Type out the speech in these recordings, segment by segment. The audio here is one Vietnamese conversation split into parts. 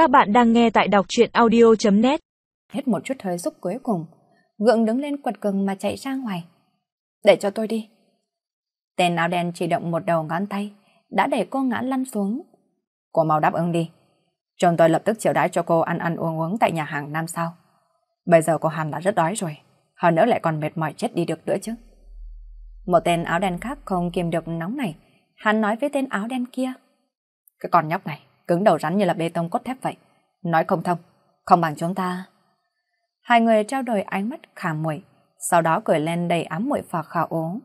Các bạn đang nghe tại đọc truyện audio.net Hết một chút hơi xúc cuối cùng, gượng đứng lên quật cường mà chạy ra ngoài. Để cho tôi đi. Tên áo đen chỉ động một đầu ngón tay, đã để cô ngã lăn xuống. Cô mau đáp ứng đi. chồng tôi lập tức chiều đãi cho cô ăn ăn uống uống tại nhà hàng năm sao. Bây giờ cô hẳn đã rất đói rồi, hơn nữa lại còn mệt mỏi chết đi được nữa chứ. Một tên áo đen khác không kiềm được nóng này, hắn nói với tên áo đen kia. Cái con nhóc này, cứng đầu rắn như là bê tông cốt thép vậy. Nói không thông, không bằng chúng ta. Hai người trao đổi ánh mắt khả muội, sau đó cười lên đầy ám muội và khả ố.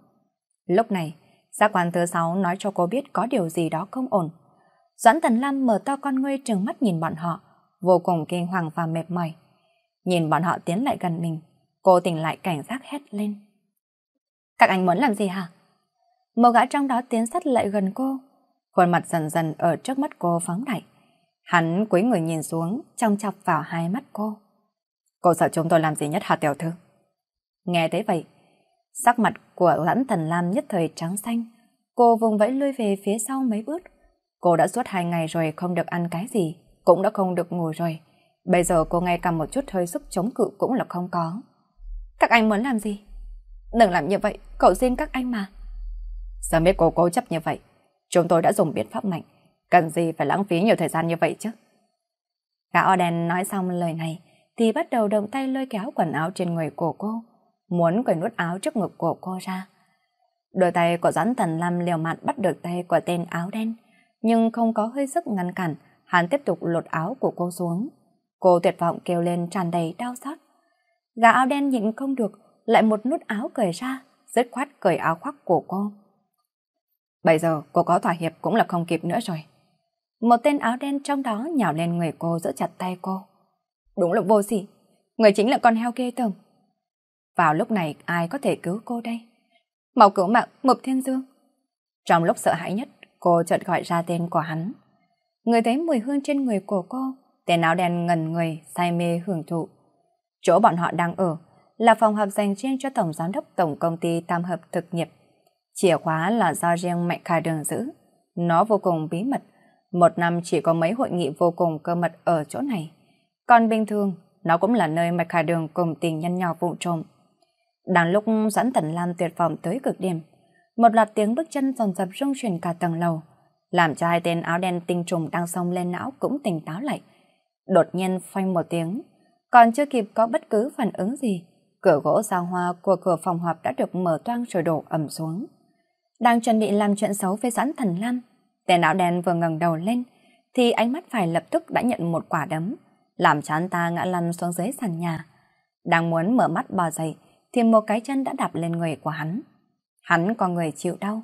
Lúc này, giác quan thứ sáu nói cho cô biết có điều gì đó không ổn. Doãn Tần Lam mở to con ngươi trừng mắt nhìn bọn họ, vô cùng kinh hoàng và mệt mỏi. Nhìn bọn họ tiến lại gần mình, cô tỉnh lại cảnh giác hét lên. Các anh muốn làm gì hả? Một gã trong đó tiến sát lại gần cô, khuôn mặt dần dần ở trước mắt cô phóng đại. Hắn cúi người nhìn xuống, trong chọc vào hai mắt cô. Cô sợ chúng tôi làm gì nhất hả tiểu thư? Nghe thấy vậy, sắc mặt của lãnh thần lam nhất thời trắng xanh. Cô vùng vẫy lui về phía sau mấy bước. Cô đã suốt hai ngày rồi không được ăn cái gì, cũng đã không được ngủ rồi. Bây giờ cô ngay cả một chút hơi sức chống cự cũng là không có. Các anh muốn làm gì? Đừng làm như vậy, cậu xin các anh mà. Sao biết cô cố chấp như vậy, chúng tôi đã dùng biện pháp mạnh, cần gì phải lãng phí nhiều thời gian như vậy chứ? Gã o đen nói xong lời này, thì bắt đầu động tay lôi kéo quần áo trên người của cô, muốn cởi nút áo trước ngực của cô ra. Đôi tay của Doãn Thần Lam liều mạng bắt được tay của tên áo đen, nhưng không có hơi sức ngăn cản, hắn tiếp tục lột áo của cô xuống. Cô tuyệt vọng kêu lên tràn đầy đau xót. Gã áo đen nhịn không được, lại một nút áo cởi ra, dứt khoát cởi áo khoác của cô. Bây giờ cô có thỏa hiệp cũng là không kịp nữa rồi. Một tên áo đen trong đó nhào lên người cô giữ chặt tay cô. Đúng là vô sỉ, người chính là con heo ghê tởm. Vào lúc này ai có thể cứu cô đây? Mau cứu mạng mập Thiên Dương. Trong lúc sợ hãi nhất, cô chợt gọi ra tên của hắn. Người thấy mùi hương trên người của cô, tên áo đen ngần người, say mê hưởng thụ. Chỗ bọn họ đang ở là phòng họp dành riêng cho Tổng Giám đốc Tổng Công ty Tam Hợp Thực nghiệp. Chìa khóa là do riêng Mạnh Kha Đường giữ. Nó vô cùng bí mật. Một năm chỉ có mấy hội nghị vô cùng cơ mật ở chỗ này. Còn bình thường, nó cũng là nơi Mạnh Kha Đường cùng tình nhân nhỏ vụ trộm. Đang lúc dẫn Tần Lam tuyệt vọng tới cực điểm, một loạt tiếng bước chân dồn dập rung chuyển cả tầng lầu, làm cho hai tên áo đen tinh trùng đang xông lên não cũng tỉnh táo lại. Đột nhiên phanh một tiếng, còn chưa kịp có bất cứ phản ứng gì, cửa gỗ sao hoa của cửa phòng họp đã được mở toang rồi đổ ẩm xuống. Đang chuẩn bị làm chuyện xấu với Doãn Thần Lam, tên áo đen vừa ngẩng đầu lên, thì ánh mắt phải lập tức đã nhận một quả đấm, làm cho anh ta ngã lăn xuống dưới sàn nhà. Đang muốn mở mắt bò dậy, thì một cái chân đã đạp lên người của hắn. Hắn còn người chịu đau,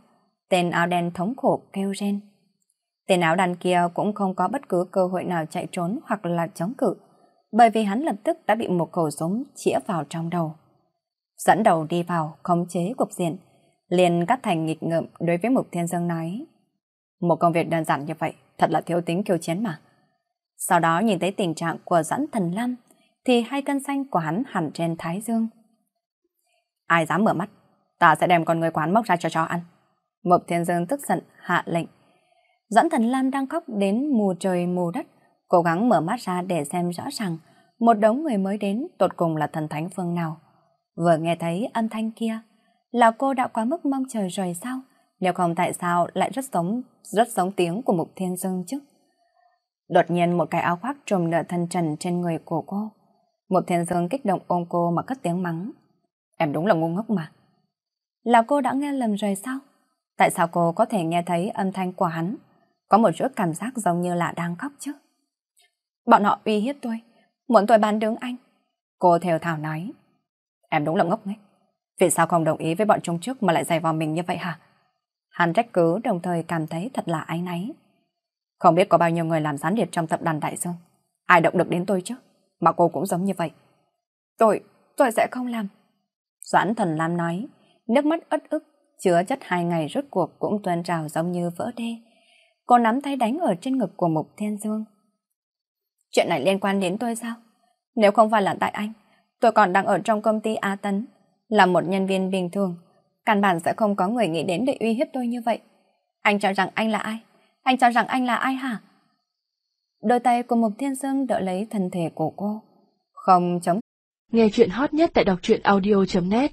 tên áo đen thống khổ kêu rên. Tên áo đàn kia cũng không có bất cứ cơ hội nào chạy trốn hoặc là chống cự, bởi vì hắn lập tức đã bị một khẩu súng chĩa vào trong đầu. Dẫn đầu đi vào, khống chế cục diện, liền cắt thành nghịch ngợm đối với Mục Thiên Dương nói. Một công việc đơn giản như vậy, thật là thiếu tính kiêu chiến mà. Sau đó nhìn thấy tình trạng của dẫn thần Lam, thì hai cân xanh của hắn hẳn trên thái dương. Ai dám mở mắt, ta sẽ đem con người quán móc ra cho chó ăn. Mộc Thiên Dương tức giận, hạ lệnh. Dẫn thần Lam đang khóc đến mù trời mù đất, cố gắng mở mắt ra để xem rõ ràng một đống người mới đến tột cùng là thần thánh phương nào. Vừa nghe thấy âm thanh kia, là cô đã quá mức mong chờ rồi sao? Nếu không tại sao lại rất giống rất giống tiếng của Mục Thiên Dương chứ? Đột nhiên một cái áo khoác trùm nửa thân trần trên người của cô. Một thiên dương kích động ôm cô mà cất tiếng mắng. Em đúng là ngu ngốc mà. Là cô đã nghe lầm rồi sao? Tại sao cô có thể nghe thấy âm thanh của hắn? Có một chút cảm giác giống như là đang khóc chứ. Bọn họ uy hiếp tôi, muốn tôi bán đứng anh. Cô theo thảo nói. Em đúng là ngốc nghếch. Vì sao không đồng ý với bọn trung trước mà lại dày vào mình như vậy hả? Hắn trách cứ đồng thời cảm thấy thật là áy náy. Không biết có bao nhiêu người làm gián điệp trong tập đoàn Đại Dương. Ai động được đến tôi chứ? Mà cô cũng giống như vậy. Tôi, tôi sẽ không làm. Doãn thần Lam nói, nước mắt ất ức, chứa chất hai ngày rốt cuộc cũng tuôn trào giống như vỡ đê. Cô nắm tay đánh ở trên ngực của Mục Thiên Dương. Chuyện này liên quan đến tôi sao? Nếu không phải là tại anh, tôi còn đang ở trong công ty A Tấn, là một nhân viên bình thường, căn bản sẽ không có người nghĩ đến để uy hiếp tôi như vậy. Anh cho rằng anh là ai? Anh cho rằng anh là ai hả? Đôi tay của Mục Thiên Dương đỡ lấy thân thể của cô. Không chống. Nghe chuyện hot nhất tại đọc truyện audio.net